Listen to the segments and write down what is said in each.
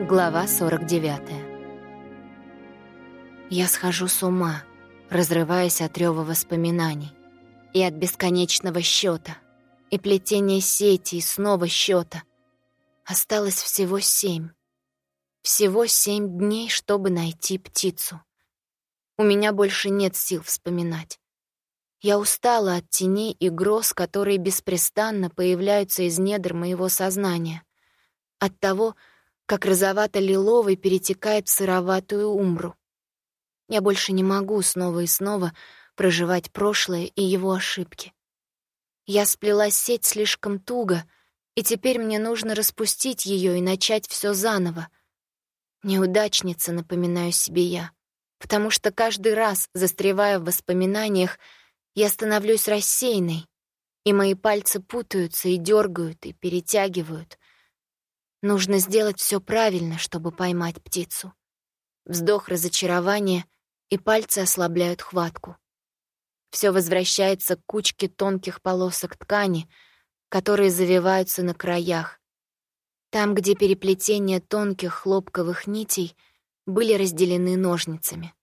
Глава 49. Я схожу с ума, разрываясь от рёва воспоминаний и от бесконечного счета, и плетения сети, и снова счета. Осталось всего семь. Всего семь дней, чтобы найти птицу. У меня больше нет сил вспоминать. Я устала от теней и гроз, которые беспрестанно появляются из недр моего сознания. От того, что как розовато-лиловый перетекает в сыроватую умбру. Я больше не могу снова и снова проживать прошлое и его ошибки. Я сплела сеть слишком туго, и теперь мне нужно распустить ее и начать все заново. Неудачница, напоминаю себе я, потому что каждый раз, застревая в воспоминаниях, я становлюсь рассеянной, и мои пальцы путаются и дергают, и перетягивают — Нужно сделать все правильно, чтобы поймать птицу. Вздох разочарования, и пальцы ослабляют хватку. Все возвращается к кучке тонких полосок ткани, которые завиваются на краях. Там, где переплетения тонких хлопковых нитей были разделены ножницами.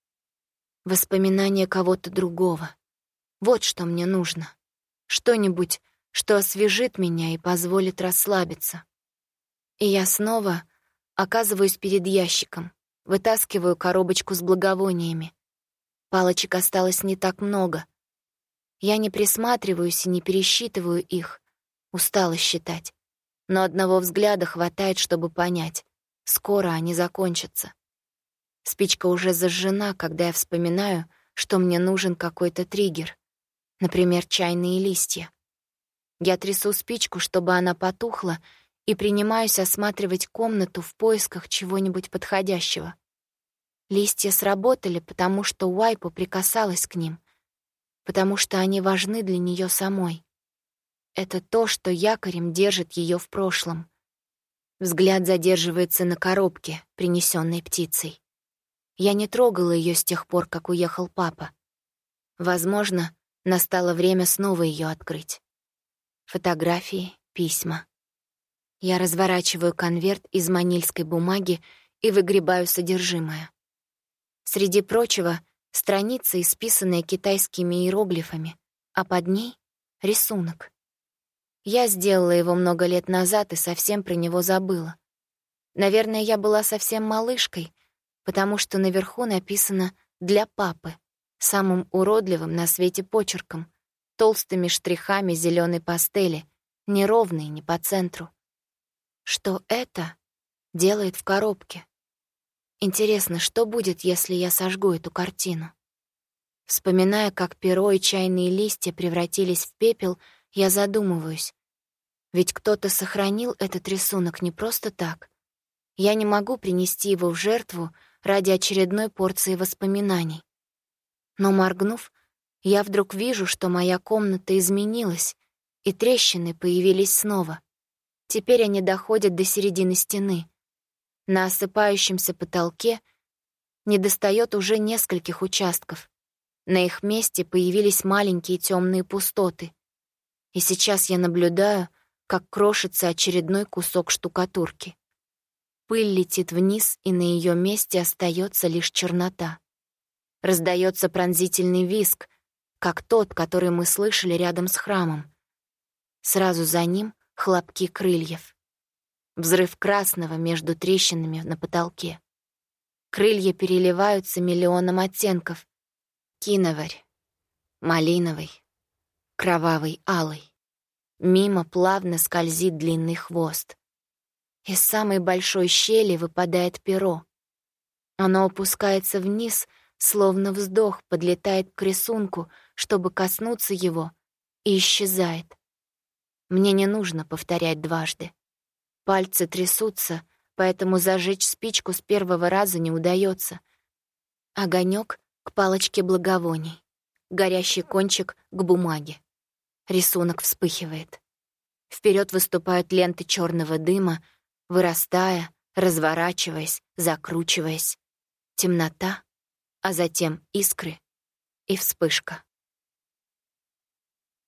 Воспоминания кого-то другого. Вот что мне нужно. Что-нибудь, что освежит меня и позволит расслабиться. И я снова оказываюсь перед ящиком, вытаскиваю коробочку с благовониями. Палочек осталось не так много. Я не присматриваюсь и не пересчитываю их. Устала считать. Но одного взгляда хватает, чтобы понять. Скоро они закончатся. Спичка уже зажжена, когда я вспоминаю, что мне нужен какой-то триггер. Например, чайные листья. Я трясу спичку, чтобы она потухла, и принимаюсь осматривать комнату в поисках чего-нибудь подходящего. Листья сработали, потому что Уайпу прикасалась к ним, потому что они важны для нее самой. Это то, что якорем держит ее в прошлом. Взгляд задерживается на коробке, принесенной птицей. Я не трогала ее с тех пор, как уехал папа. Возможно, настало время снова ее открыть. Фотографии, письма. Я разворачиваю конверт из манильской бумаги и выгребаю содержимое. Среди прочего, страница, исписанная китайскими иероглифами, а под ней — рисунок. Я сделала его много лет назад и совсем про него забыла. Наверное, я была совсем малышкой, потому что наверху написано «для папы», самым уродливым на свете почерком, толстыми штрихами зеленой пастели, неровной, не по центру что это делает в коробке. Интересно, что будет, если я сожгу эту картину? Вспоминая, как перо и чайные листья превратились в пепел, я задумываюсь. Ведь кто-то сохранил этот рисунок не просто так. Я не могу принести его в жертву ради очередной порции воспоминаний. Но моргнув, я вдруг вижу, что моя комната изменилась, и трещины появились снова — Теперь они доходят до середины стены. На осыпающемся потолке недостает уже нескольких участков. На их месте появились маленькие темные пустоты. И сейчас я наблюдаю, как крошится очередной кусок штукатурки. Пыль летит вниз, и на ее месте остается лишь чернота. Раздается пронзительный виск, как тот, который мы слышали рядом с храмом. Сразу за ним хлопки крыльев. Взрыв красного между трещинами на потолке. Крылья переливаются миллионом оттенков. Киноварь, малиновый, кровавый алый. Мимо плавно скользит длинный хвост. Из самой большой щели выпадает перо. Оно опускается вниз, словно вздох, подлетает к рисунку, чтобы коснуться его, и исчезает. Мне не нужно повторять дважды. Пальцы трясутся, поэтому зажечь спичку с первого раза не удается. Огонек к палочке благовоний, горящий кончик к бумаге. Рисунок вспыхивает. Вперед выступают ленты черного дыма, вырастая, разворачиваясь, закручиваясь. Темнота, а затем искры и вспышка.